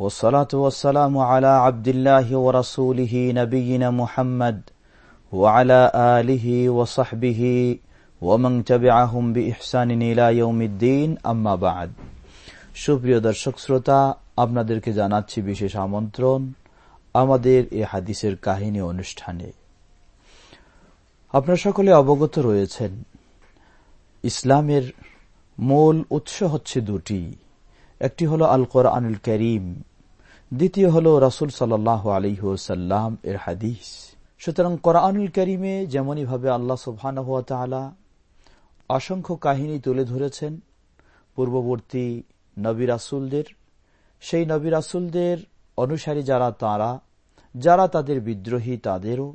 والصلاة والسلام على عبد الله ورسوله نبينا محمد وعلى آله وصحبه ومن تبعهم بإحسان إلى يوم الدين أما بعد সুপ্রিয় দর্শক শ্রোতা আপনাদেরকে জানাচ্ছি বিশেষ আমন্ত্রণ আমাদের এ হাদিসের কাহিনী অনুষ্ঠানে আপনারা সকলে অবগত রয়েছেন ইসলামের মূল উৎস হচ্ছে দুটি একটি হল আল কোরআনুল করিম, দ্বিতীয় হল রাসুল সাল্লাহ আলিহাসাল্লাম এর হাদিস। সুতরাং কোরআনুল করিমে যেমনইভাবে আল্লাহ সুবহান অসংখ্য কাহিনী তুলে ধরেছেন, পূর্ববর্তী নবী রাসুলদের, সেই নবী রাসুলদের অনুসারী যারা তারা, যারা তাদের বিদ্রোহী তাদেরও,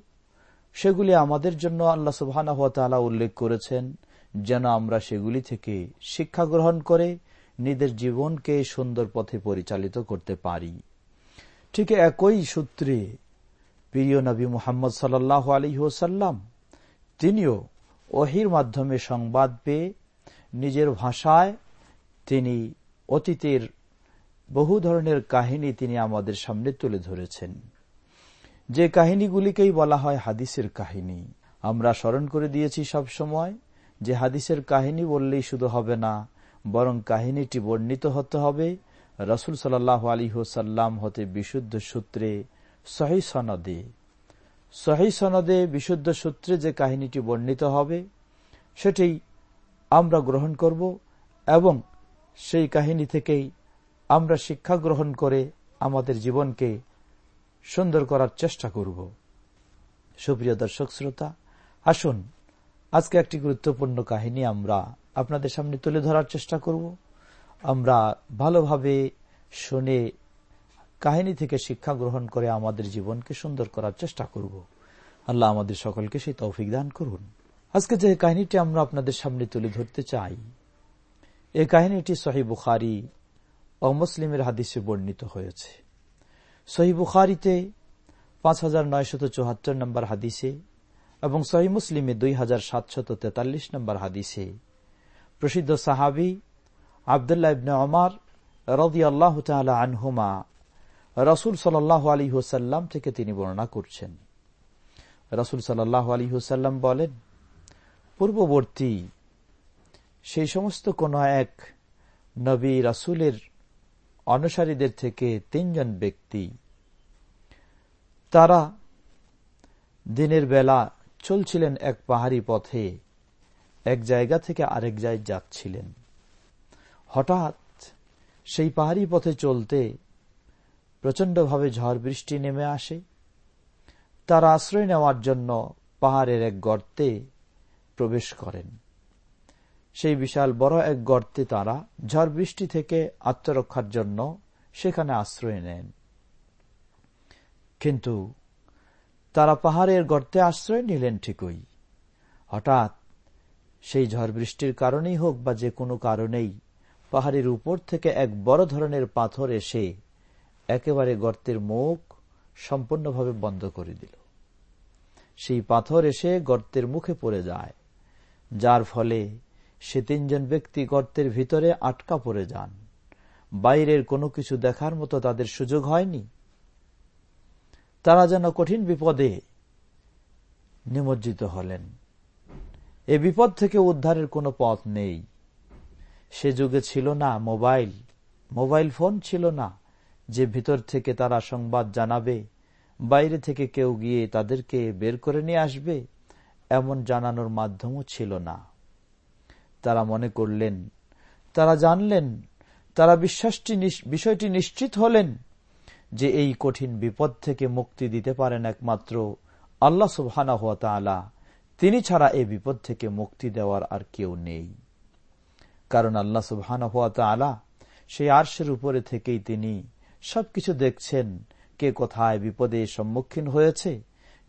সেগুলি আমাদের জন্য আল্লাহ সুবহান উল্লেখ করেছেন, যেন আমরা সেগুলি থেকে শিক্ষা গ্রহণ করে নিজের জীবনকে সুন্দর পথে পরিচালিত করতে পারি। ঠিক একই সূত্রে প্রিয় নবী মোহাম্মদ সাল্লাহ আলী ওসাল্লাম তিনিও ওহির মাধ্যমে সংবাদ পেয়ে নিজের ভাষায় তিনি অতীতের বহু ধরনের কাহিনী তিনি আমাদের সামনে তুলে ধরেছেন। যে কাহিনীগুলিকেই বলা হয় হাদিসের কাহিনী। আমরা স্মরণ করে দিয়েছি সব সময় যে হাদিসের কাহিনী বললেই শুধু হবে না বরং কাহিনীটি বর্ণিত হতে হবে রসুল সাল্লাহ আলী হোসাল্লাম হতে বিশুদ্ধ সূত্রে সহি সনদে। সহি সনদে বিশুদ্ধ সূত্রে যে কাহিনীটি বর্ণিত হবে সেটি আমরা গ্রহণ করব এবং সেই কাহিনী থেকেই আমরা শিক্ষা গ্রহণ করে আমাদের জীবনকে সুন্দর করার চেষ্টা করব। সুপ্রিয় দর্শক শ্রোতা, আসুন, আজকে একটি গুরুত্বপূর্ণ কাহিনী আমরা আপনাদের সামনে তুলে ধরার চেষ্টা করব। আমরা ভালোভাবে শুনে কাহিনী থেকে শিক্ষা গ্রহণ করে আমাদের জীবনকে সুন্দর করার চেষ্টা করব। আল্লাহ আমাদের সকলকে সেই তৌফিক দান করুন। আজকে যে কাহিনীটি আমরা আপনাদের সামনে তুলে ধরতে চাই, এই কাহিনীটি সহি বুখারি ও মুসলিমের হাদিসে বর্ণিত হয়েছে। সহি বুখারিতে পাঁচ হাজার নয়শত চুহাত্তর নম্বর হাদিসে এবং সহি মুসলিমে দুই হাজার সাতশত তেতাল্লিশ নম্বর হাদিসে প্রসিদ্ধ সাহাবি আবদুল্লাহ ইবনে অমার রদি আল্লাহ আনহুমা রসুল সাল্লাহ আলী হুসাল্লাম থেকে তিনি বর্ণনা করছেন। রসুল সাল্লাহ আলী হুসাল্লাম বলেন, পূর্ববর্তী সেই সমস্ত কোন এক নবী রাসুলের অনুসারীদের থেকে তিনজন ব্যক্তি, তারা দিনের বেলা চলছিলেন এক পাহাড়ি পথে এক জায়গা থেকে আরেক জায়গায় যাচ্ছিলেন। হঠাৎ সেই পাহাড়ি পথে চলতে প্রচন্ডভাবে ঝড় বৃষ্টি নেমে আসে। তারা আশ্রয় নেওয়ার জন্য পাহাড়ের এক গর্তে প্রবেশ করেন। সেই বিশাল বড় এক গর্তে তারা ঝড় বৃষ্টি থেকে আত্মরক্ষার জন্য সেখানে আশ্রয় নেন। কিন্তু তারা পাহাড়ের গর্তে আশ্রয় নিলেন ঠিকই। হঠাৎ সেই ঝড় বৃষ্টির কারণেই হোক বা যে কোনো কারণেই, পাহাড়ের উপর থেকে এক বড় ধরনের পাথর এসে একেবারে গর্তের মুখ সম্পূর্ণভাবে বন্ধ করে দিল। সেই পাথর এসে গর্তের মুখে পড়ে যায়, যার ফলে সে তিনজন ব্যক্তি গর্তের ভিতরে আটকা পড়ে যান। বাইরের কোনো কিছু দেখার মতো তাদের সুযোগ হয়নি। তারা যেন কঠিন বিপদে নিমজ্জিত হলেন। এ বিপদ থেকে উদ্ধারের কোনো পথ নেই। সে যুগে ছিল না মোবাইল। মোবাইল ফোন ছিল না। যে ভিতর থেকে তারা সংবাদ জানাবে, বাইরে থেকে কেউ গিয়ে তাদেরকে বের করে নিয়ে আসবে, এমন জানানোর মাধ্যমও ছিল না। তারা মনে করলেন, তারা জানলেন, তারা বিশ্বাসটি বিষয়টি নিশ্চিত হলেন যে এই কঠিন বিপদ থেকে মুক্তি দিতে পারেন একমাত্র আল্লাহ সুবহানা হাত তালা তিনি ছাড়া এই বিপদ থেকে মুক্তি দেওয়ার আর কেউ নেই। কারণ আল্লাহ সুবহানা হাত তালা সেই আর্শের উপরে থেকেই তিনি সবকিছু দেখছেন। কে কোথায় বিপদে সম্মুখীন হয়েছে,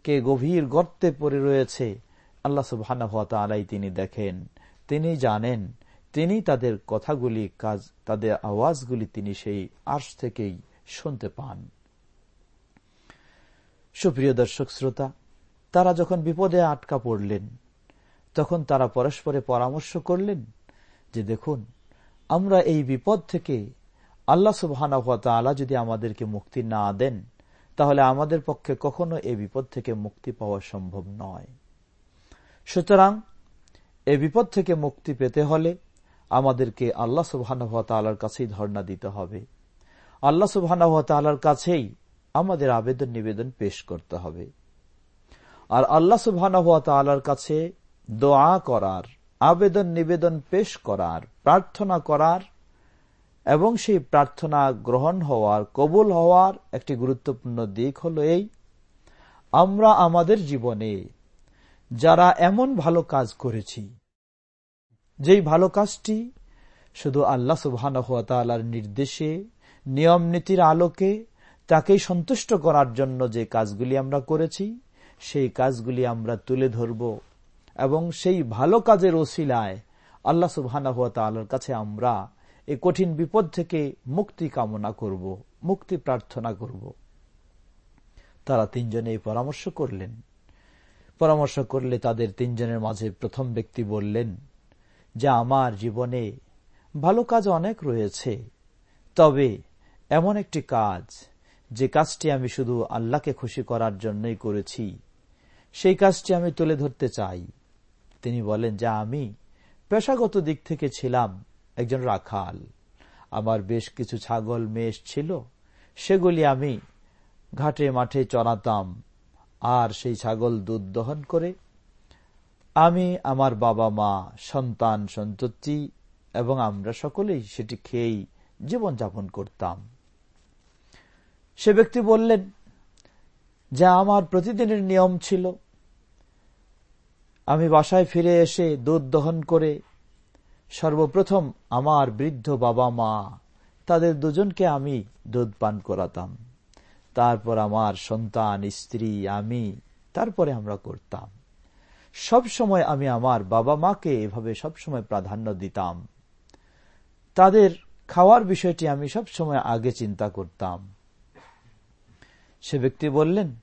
কে গভীর গর্তে পড়ে রয়েছে, আল্লাহ সুবাহানাই তিনি দেখেন, তিনি জানেন, তিনি তাদের কথাগুলি, কাজ, তাদের আওয়াজগুলি তিনি সেই আর্শ থেকেই শুনতে পান। সুপ্রিয় দর্শক, শ্রোতা তারা যখন বিপদে আটকা পড়লেন, তখন তারা পরস্পরে পরামর্শ করলেন যে দেখুন, আমরা এই বিপদ থেকে আল্লাহ সুবাহানা আল্লাহ যদি আমাদেরকে মুক্তি না দেন, তাহলে আমাদের পক্ষে কখনো এই বিপদ থেকে মুক্তি পাওয়া সম্ভব নয়। সুতরাং এই বিপদ থেকে মুক্তি পেতে হলে আমাদেরকে আল্লাহ সুবাহানহতালার কাছেই ধর্ণা দিতে হবে। আল্লাহ সুবাহানহতালার কাছেই আমাদের আবেদন নিবেদন পেশ করতে হবে। আর আল্লাহ সুবাহানহতালার কাছে দোয়া করার, আবেদন নিবেদন পেশ করার, প্রার্থনা করার এবং সেই প্রার্থনা গ্রহণ হওয়ার, কবুল হওয়ার একটি গুরুত্বপূর্ণ দিক হল এই, আমরা আমাদের জীবনে যারা এমন ভালো কাজ করেছি, যেই ভালো কাজটি শুধু আল্লাহ সুবাহর নির্দেশে, নিয়ম নীতির আলোকে তাকেই সন্তুষ্ট করার জন্য যে কাজগুলি আমরা করেছি সেই কাজগুলি আমরা তুলে ধরব এবং সেই ভালো কাজের ওসিলায় আল্লাহ সুবাহ কাছে আমরা এই কঠিন বিপদ থেকে মুক্তি কামনা করব, মুক্তি প্রার্থনা করব। তারা তিনজনে এই পরামর্শ করলেন। পরামর্শ করলে তাদের তিনজনের মাঝে প্রথম ব্যক্তি বললেন, যে আমার জীবনে ভালো কাজ অনেক রয়েছে, তবে এমন একটি কাজ, যে কাজটি আমি শুধু আল্লাহকে খুশি করার জন্যই করেছি সেই কাজটি আমি তুলে ধরতে চাই। তিনি বলেন, যে আমি পেশাগত দিক থেকে ছিলাম একজন রাখাল। আমার বেশ কিছু ছাগল, মেষ ছিল। সেগুলি আমি ঘাটে মাঠে চড়াতাম। আর সেই ছাগল দুধ দহন করে আমি আমার বাবা মা, সন্তান, সন্ততি এবং আমরা সকলেই সেটি খেয়েই জীবনযাপন করতাম। সে ব্যক্তি বললেন, যা আমার প্রতিদিনের নিয়ম ছিল আমি বাসায় ফিরে এসে দুধ দহন করে সর্বপ্রথম আমার বৃদ্ধ বাবা মা, তাদের দুজনকে আমি দুধ পান করাতাম। তারপর আমার সন্তান, স্ত্রী, আমি তারপরে আমরা করতাম। সব সময় আমি আমার বাবা মাকে এভাবে সবসময় প্রাধান্য দিতাম। তাদের খাওয়ার বিষয়টি আমি সব সময় আগে চিন্তা করতাম। সে ব্যক্তি বললেন,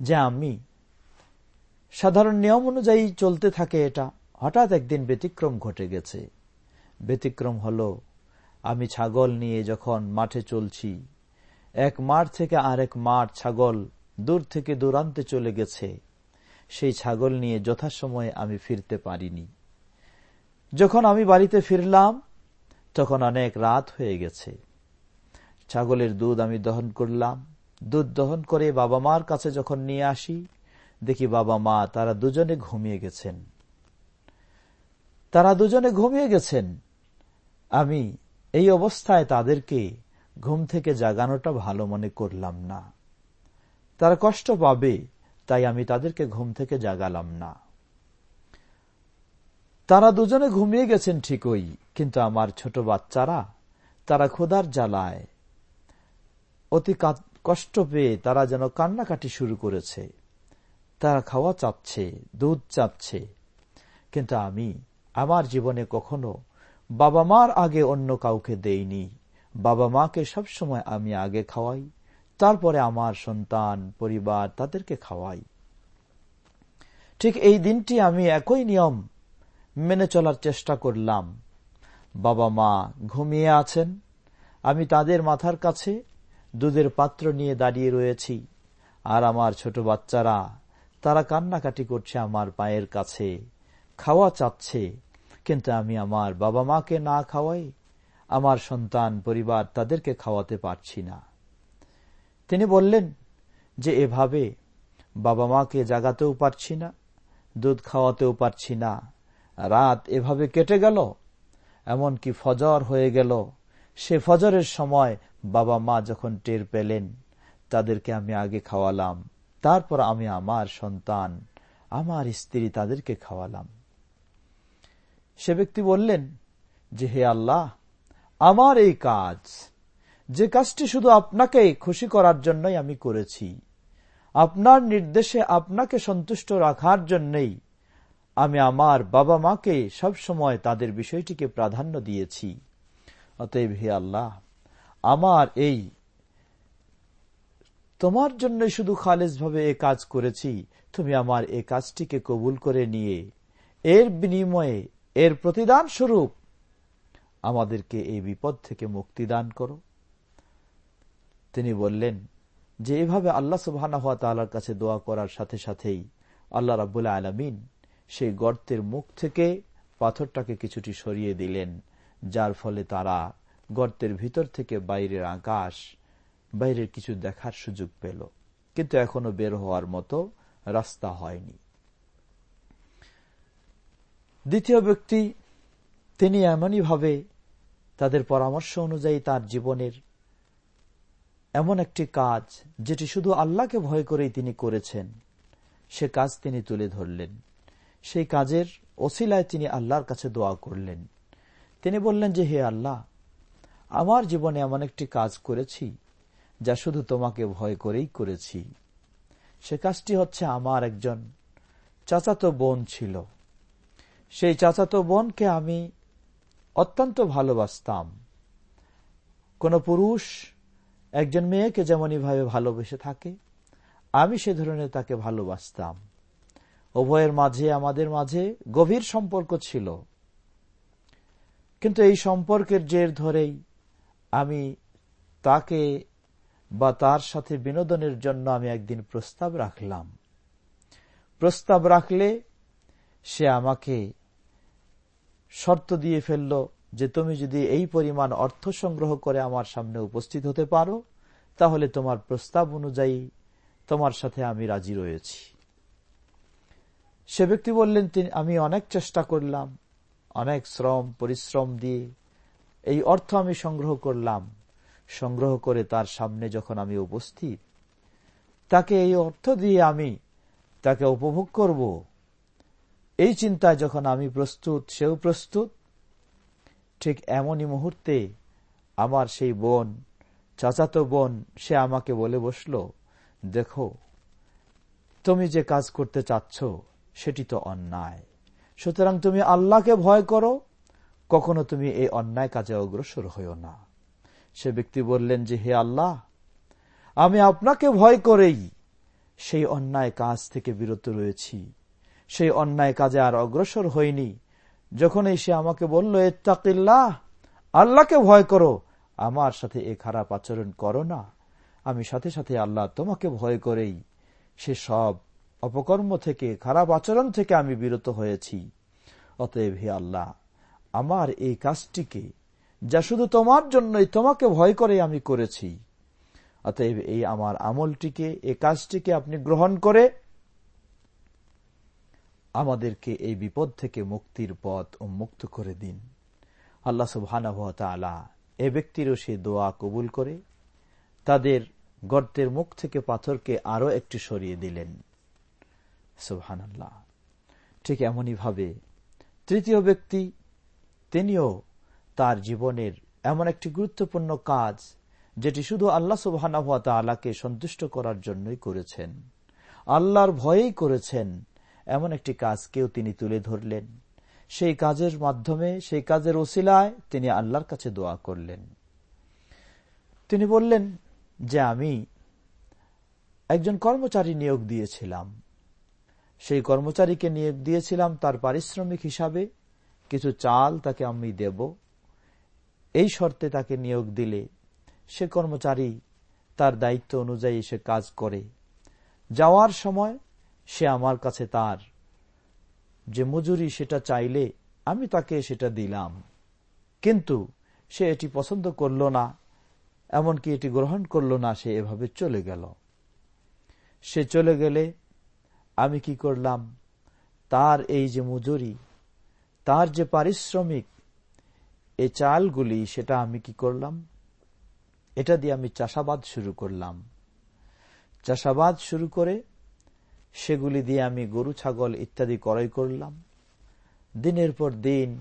যে আমি সাধারণ নিয়ম অনুযায়ী চলতে থাকে এটা। হঠাৎ একদিন ব্যতিক্রম ঘটে গেছে। ব্যতিক্রম হল, আমি ছাগল নিয়ে যখন মাঠে চলছি, এক মাঠ থেকে আরেক মাঠ ছাগল দূর থেকে দূরান্তে চলে গেছে। সেই ছাগল নিয়ে যথাসময়ে আমি ফিরতে পারিনি। যখন আমি বাড়িতে ফিরলাম, তখন অনেক রাত হয়ে গেছে। ছাগলের দুধ আমি দহন করলাম। দুধ দহন করে বাবা মার কাছে যখন নিয়ে আসি দেখি বাবা মা, তারা দুজনে ঘুমিয়ে গেছেন। তারা দুজনে ঘুমিয়ে গেছেন। আমি এই অবস্থায় তাদেরকে ঘুম থেকে জাগানোটা ভালো মনে করলাম না। তারা কষ্ট পাবে, তাই আমি তাদেরকে ঘুম থেকে জাগালাম না। তারা দুজনে ঘুমিয়ে গেছেন ঠিকই, কিন্তু আমার ছোট বাচ্চারা, তারা ক্ষুধার জ্বালায়। অতি কষ্ট পেয়ে তারা যেন কান্নাকাটি শুরু করেছে। তারা খাওয়া চাচ্ছে দুধ চাচ্ছে কিন্তু আমি আমার জীবনে কখনো বাবা মার আগে অন্য কাউকে দেইনি। বাবা মাকে সবসময় আমি আগে খাওয়াই, তারপরে আমার সন্তান, পরিবার তাদেরকে খাওয়াই। ঠিক এই দিনটি আমি একই নিয়ম মেনে চলার চেষ্টা করলাম। বাবা মা ঘুমিয়ে আছেন, আমি তাদের মাথার কাছে দুধের পাত্র নিয়ে দাঁড়িয়ে রয়েছি, আর আমার ছোট বাচ্চারা তারা কান্নাকাটি করছে আমার পায়ের কাছে, খাওয়া চাচ্ছে, কিন্তু আমি আমার বাবা মাকে না খাওয়াই, আমার সন্তান, পরিবার তাদেরকে খাওয়াতে পারছি না। তিনি বললেন যে এভাবে বাবা মাকে জাগাতেও পারছি না, দুধ খাওয়াতেও পারছি না, রাত এভাবে কেটে গেল, এমনকি ফজর হয়ে গেল। সে ফজরের সময় বাবা মা যখন টের পেলেন, তাদেরকে আমি আগে খাওয়ালাম। তারপর আমি আমার সন্তান, আমার স্ত্রী তাদেরকে খাওয়ালাম। সে ব্যক্তি বললেন, যে হে আল্লাহ, আমার এই কাজ, যে কাজটি শুধু আপনাকে খুশি করার জন্যই আমি করেছি, আপনার নির্দেশে আপনাকে সন্তুষ্ট রাখার জন্যই আমি আমার বাবা মাকে সবসময় তাদের বিষয়টিকে প্রাধান্য দিয়েছি। অতএব হে আল্লাহ, আমার এই তোমার জন্য শুধু খালেজ ভাবে এ কাজ করেছি, তুমি আমার এ কাজটিকে কবুল করে নিয়ে। এর বিনিময়ে, এর প্রতিদান স্বরূপ আমাদেরকে এই বিপদ থেকে মুক্তি দান করো। তিনি বললেন, যে এভাবে আল্লাহ সুবাহ কাছে দোয়া করার সাথে সাথেই আল্লাহ রাবুল্লাহ আলমিন সেই গর্তের মুখ থেকে পাথরটাকে কিছুটি সরিয়ে দিলেন, যার ফলে তারা গর্তের ভিতর থেকে বাইরের আকাশ বাইরের কিছু দেখার সুযোগ পেল, কিন্তু এখনও বের হওয়ার মতো রাস্তা হয়নি। দ্বিতীয় ব্যক্তি, তিনি এমনই ভাবে তাদের পরামর্শ অনুযায়ী তার জীবনের এমন একটি কাজ, যেটি শুধু আল্লাহকে ভয় করেই তিনি করেছেন, সে কাজ তিনি তুলে ধরলেন। সেই কাজের ওসিলায় তিনি আল্লাহর কাছে দোয়া করলেন। তিনি বললেন যে, হে আল্লাহ, আমার জীবনে এমন একটি কাজ করেছি যা শুধু তোমাকে ভয় করেই করেছি। সে কাজটি হচ্ছে আমার একজন চাচাতো বোন ছিল। সেই চাচাতো বোনকে আমি অত্যন্ত ভালোবাসতাম। কোন পুরুষ একজন মেয়েকে যেমনইভাবে ভালোবেসে থাকে, আমি সে ধরনের তাকে ভালোবাসতাম। উভয়ের মাঝে, আমাদের মাঝে গভীর সম্পর্ক ছিল। কিন্তু এই সম্পর্কের জের ধরেই আমি তাকে বা তার সাথে বিনোদনের জন্য আমি একদিন প্রস্তাব রাখলাম। প্রস্তাব রাখলে সে আমাকে শর্ত দিয়ে ফেলল যে তুমি যদি এই পরিমাণ অর্থ সংগ্রহ করে আমার সামনে উপস্থিত হতে পারো, তাহলে তোমার প্রস্তাব অনুযায়ী তোমার সাথে আমি রাজি রয়েছি। সে ব্যক্তি বললেন, তিনি আমি অনেক চেষ্টা করলাম, অনেক শ্রম, পরিশ্রম দিয়ে এই অর্থ আমি সংগ্রহ করলাম। সংগ্রহ করে তার সামনে যখন আমি উপস্থিত, তাকে এই অর্থ দিয়ে আমি তাকে উপভোগ করব। এই চিন্তায় যখন আমি প্রস্তুত, সেও প্রস্তুত। ঠিক এমনই মুহূর্তে আমার সেই বোন, চাচাতো বোন, সে আমাকে বলে বসল, দেখো, তুমি যে কাজ করতে চাচ্ছ, সেটি তো অন্যায়। সুতরাং তুমি আল্লাহকে ভয় করো, কখনো তুমি এই অন্যায় কাজে অগ্রসর হইও না। সে ব্যক্তি বললেন যে, হে আল্লাহ, আমি আপনাকে ভয় করেই সেই অন্যায় কাজ থেকে বিরত রয়েছি। সেই অন্যায় কাজে আর অগ্রসর হয়নি যখন সে আমাকে বলল, এত্তাকিল্লাহ, আল্লাহকে ভয় করো, আমার সাথে এ খারাপ আচরণ করো না। আমি সাথে সাথে আল্লাহ তোমাকে ভয় করেই সে সব অপকর্ম থেকে, খারাপ আচরণ থেকে আমি বিরত হয়েছি। অতএব হে আল্লাহ, আমার এই কাজটিকে যা শুধু তোমার জন্যই, তোমাকে ভয় করে আমি করেছি। অতএব এই আমার আমলটিকে, এই কাজটিকে আপনি গ্রহণ করে আমাদেরকে এই বিপদ থেকে মুক্তির পথ উন্মুক্ত করে দিন। আল্লাহ সুবাহ এ ব্যক্তিরও সে দোয়া কবুল করে, তাদের গর্তের মুখ থেকে পাথরকে আরও একটি সরিয়ে দিলেন। সুবহান আল্লাহ ঠিক এমনই ভাবে তৃতীয় ব্যক্তি, তিনিও তার জীবনের এমন একটি গুরুত্বপূর্ণ কাজ, যেটি শুধু আল্লাহ সুবাহ আলাকে সন্তুষ্ট করার জন্যই করেছেন। আল্লাহর ভয়েই করেছেন এমন একটি কাজকেও তিনি তুলে ধরলেন। সেই কাজের মাধ্যমে, সেই কাজের ওসিলায় তিনি আল্লাহর কাছে দোয়া করলেন। তিনি বললেন যে, আমি একজন কর্মচারী নিয়োগ দিয়েছিলাম। সেই কর্মচারীকে নিয়োগ দিয়েছিলাম তার পারিশ্রমিক হিসাবে। কিছু চাল তাকে আমি দেব। এই শর্তে তাকে নিয়োগ দিলে সে কর্মচারী তার দায়িত্ব অনুযায়ী সে কাজ করে। যাওয়ার সময় সে আমার কাছে তার। যে মজুরি সেটা চাইলে আমি তাকে সেটা দিলাম। কিন্তু সে এটি পছন্দ করল না, এমনকি এটি গ্রহণ করল না, সে এভাবে চলে গেল। সে চলে গেলে আমি কি করলাম? তার এই যে মজুরি, তার যে পারিশ্রমিক এ চালগুলি, সেটা আমি কি করলাম? এটা দিয়ে আমি চাষাবাদ শুরু করলাম। চাষাবাদ শুরু করে সেগুলি দিয়ে আমি গরু, ছাগল ইত্যাদি ক্রয় করলাম। দিনের পর দিন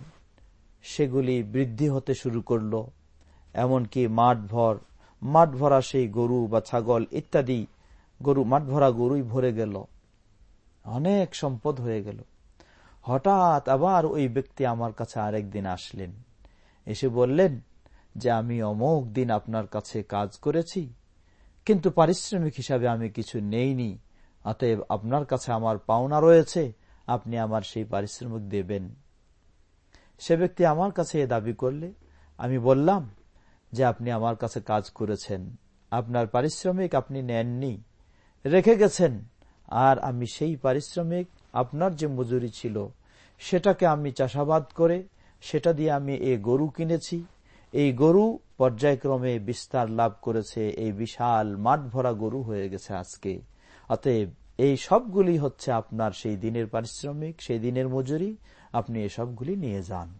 সেগুলি বৃদ্ধি হতে শুরু করল, এমনকি মাঠ ভর, মাঠ ভরা সেই গরু বা ছাগল ইত্যাদি গরু, মাঠ ভরা গরুই ভরে গেল। অনেক সম্পদ হয়ে গেল। হঠাৎ আবার ওই ব্যক্তি আমার কাছে আরেক দিন আসলেন। এসে বললেন, যে আমি অমোক দিন আপনার কাছে কাজ করেছি, কিন্তু পারিশ্রমিক হিসাবে আমি কিছু নেইনি, অতএব আপনার কাছে আমার পাওনা রয়েছে, আপনি আমার সেই পারিশ্রমিক দেবেন। সে ব্যক্তি আমার কাছে এ দাবি করলে, আমি বললাম যে আপনি আমার কাছে কাজ করেছেন, আপনার পারিশ্রমিক আপনি নেননি, রেখে গেছেন, আর আমি সেই পারিশ্রমিক আপনার যে মজুরি ছিল, সেটাকে আমি চাষাবাদ করে সেটা দিয়ে আমি এ গরু কিনেছি। এই গরু পর্যায়ক্রমে বিস্তার লাভ করেছে। এই বিশাল মাঠ ভরা গরু হয়ে গেছে আজকে। অতএব এই সবগুলি হচ্ছে আপনার সেই দিনের পারিশ্রমিক, সেই দিনের মজুরি। আপনি এসবগুলি নিয়ে যান।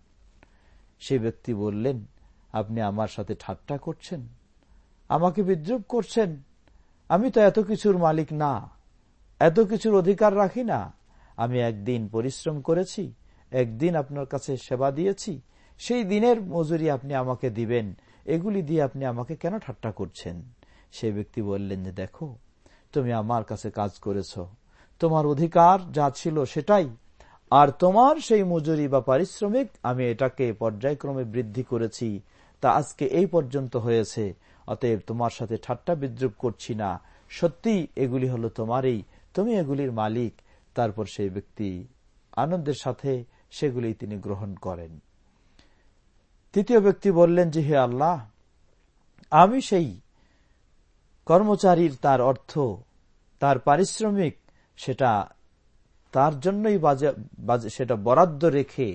সে ব্যক্তি বললেন, আপনি আমার সাথে ঠাট্টা করছেন? আমাকে বিদ্রুপ করছেন? আমি তো এত কিছুর মালিক না। এত কিছুর অধিকার রাখি না। আমি একদিন পরিশ্রম করেছি। একদিন আপনার কাছে সেবা দিয়েছি, সেই দিনের মজুরি আপনি আমাকে দিবেন, এগুলি দিয়ে আপনি আমাকে কেন ঠাট্টা করছেন? সে ব্যক্তি বললেন যে, দেখো, তুমি আমার কাছে কাজ করেছ, তোমার অধিকার যা ছিল সেটাই, আর তোমার সেই মজুরি বা পারিশ্রমিক আমি এটাকে পর্যায়ক্রমে বৃদ্ধি করেছি, তা আজকে এই পর্যন্ত হয়েছে, অতএব তোমার সাথে ঠাট্টা বিদ্রুপ করছি না। সত্যি এগুলি হলো তোমারই, তুমি এগুলির মালিক। তারপর সেই ব্যক্তি আনন্দের সাথে সেগুলি তিনি গ্রহণ করেন। তৃতীয় ব্যক্তি বললেন যে, হে আল্লাহ, আমি সেই কর্মচারীর তার অর্থ, তার পারিশ্রমিক, সেটা তার জন্যই সেটা বরাদ্দ রেখে,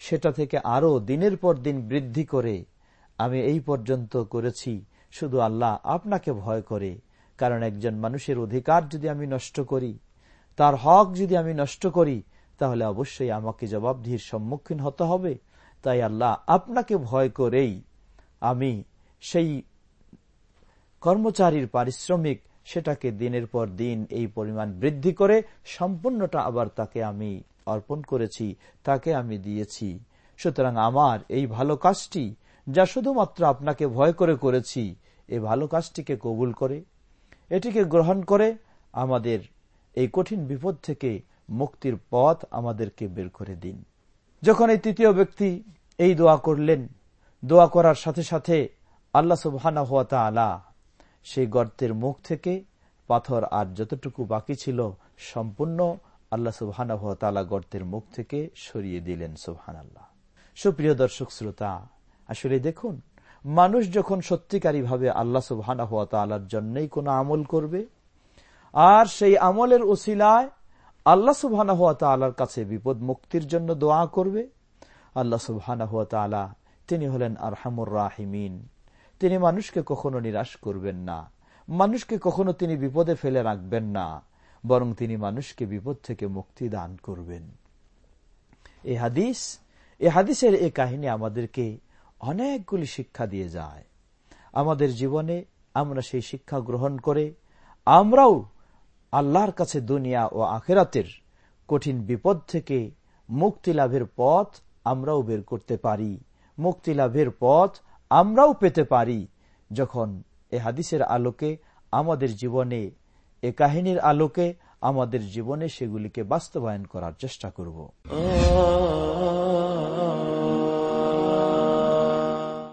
সেটা থেকে আরও দিনের পর দিন বৃদ্ধি করে, আমি এই পর্যন্ত করেছি। শুধু আল্লাহ আপনাকে ভয় করে, কারণ একজন মানুষের অধিকার যদি আমি নষ্ট করি, তার হক যদি আমি নষ্ট করি তাহলে অবশ্যই আমাকে জবাবদিহির সম্মুখীন হতে হবে। তাই আল্লাহ আপনাকে ভয় করেই আমি সেই কর্মচারীর পারিশ্রমিক সেটাকে দিনের পর দিন এই পরিমাণ বৃদ্ধি করে সম্পূর্ণটা আবার তাকে আমি অর্পণ করেছি, তাকে আমি দিয়েছি। সুতরাং আমার এই ভালো কাজটি, যা শুধুমাত্র আপনাকে ভয় করে করেছি এই ভালো কাজটিকে কবুল করে, এটিকে গ্রহণ করে আমাদের এই কঠিন বিপদ থেকে মুক্তির পথ আমাদেরকে বের করে দিন। যখন এই তৃতীয় ব্যক্তি এই দোয়া করলেন, দোয়া করার সাথে সাথে আল্লাহ সুবহানা হাত আলা সেই গর্তের মুখ থেকে পাথর আর যতটুকু বাকি ছিল সম্পূর্ণ আল্লাহ সুবহানা হাত গর্তের মুখ থেকে সরিয়ে দিলেন সুবহান আল্লাহ সুপ্রিয় দর্শক শ্রোতা, আসলে দেখুন, মানুষ যখন সত্যিকারী ভাবে আল্লাহ সুবহানা হাত আলার জন্যই কোনো আমল করবে, আর সেই আমলের ওসিলায় আল্লাহ সুবহানা হাত আলার কাছে বিপদ মুক্তির জন্য দোয়া করবে। আল্লাহ সুবহানা হাত আলা তিনি হলেন আরহামুর রাহিমিন। তিনি মানুষকে কখনো নিরাশ করবেন না। মানুষকে কখনো তিনি বিপদে ফেলে রাখবেন না। বরং তিনি মানুষকে বিপদ থেকে মুক্তি দান করবেন। এ হাদিস, এ হাদিসের এ কাহিনী আমাদেরকে অনেকগুলি শিক্ষা দিয়ে যায়। আমাদের জীবনে আমরা সেই শিক্ষা গ্রহণ করে আমরাও আল্লাহর কাছে দুনিয়া ও আখেরাতের কঠিন বিপদ থেকে মুক্তি লাভের পথ আমরাও বের করতে পারি। মুক্তি লাভের পথ আমরাও পেতে পারি। যখন এ হাদিসের আলোকে আমাদের জীবনে, এ কাহিনীর আলোকে আমাদের জীবনে সেগুলিকে বাস্তবায়ন করার চেষ্টা করব।